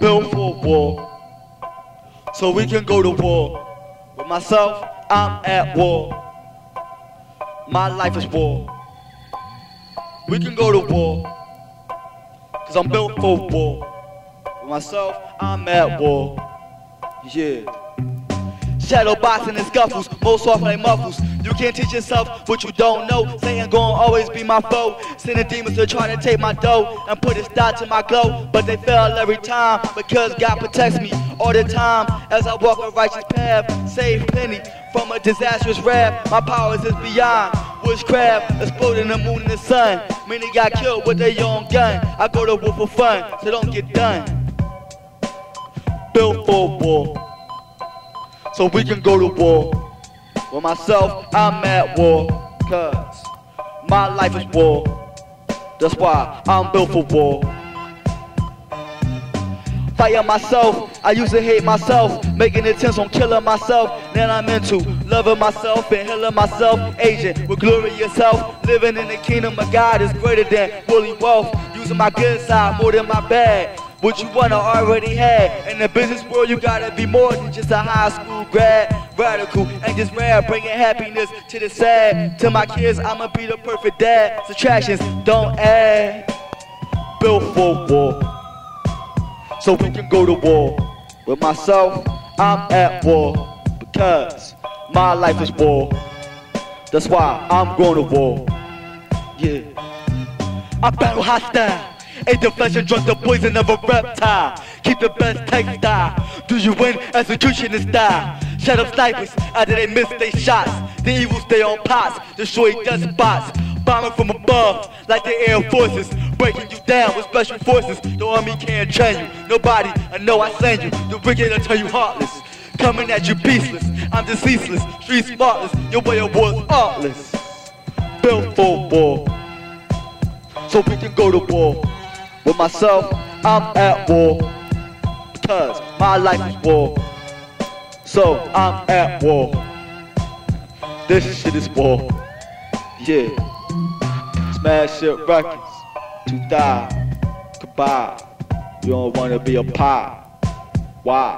built for war. So we can go to war. With myself, I'm at war. My life is war. We can go to war. Cause I'm built for war. With myself, I'm at war. Yeah. Shadow boxing and scuffles, most often they muffles. You can't teach yourself what you don't know. Satan gon' always be my foe. Sending demons to try to take my dough and put a stop to my glow. But they fail every time because God protects me all the time as I walk a righteous path. Save plenty from a disastrous wrath. My powers is beyond witchcraft, exploding the moon and the sun. Many got killed with their own gun. I go to war for fun, so don't get done. Built for war so we can go to war. With myself, I'm at war, cause my life is war. That's why I'm built for war. Fire myself, I used to hate myself, making attempts on killing myself. Then I'm into loving myself and healing myself. Agent with glorious health, living in the kingdom of God is greater than worldly wealth. Using my good side more than my bad. What you wanna already have. In the business world, you gotta be more than just a high school grad. Radical and just rare, bringing happiness to the sad. To my kids, I'ma be the perfect dad. Subtractions don't add. Built for war. So we can go to war. With myself, I'm at war. Because my life is war. That's why I'm going to war. Yeah. I battle hostile. Ate the flesh and drunk the poison of a reptile. Keep the best textile. Do you win? Execution is style. Shut up snipers after they miss their shots. The evil stay on pots, destroy despots. Bombing from above, like the air forces. Breaking you down with special forces. The army can't train you. Nobody, I know I send you. The wicked will turn you heartless. Coming at you peaceless. I'm deceaseless, street spotless. Your way of war's artless. Built for war. So we can go to war. With myself, I'm at war. Because my life is war. So I'm at war. This shit is war. Yeah. Smash it records. To die. Goodbye. You don't wanna be a pie. Why?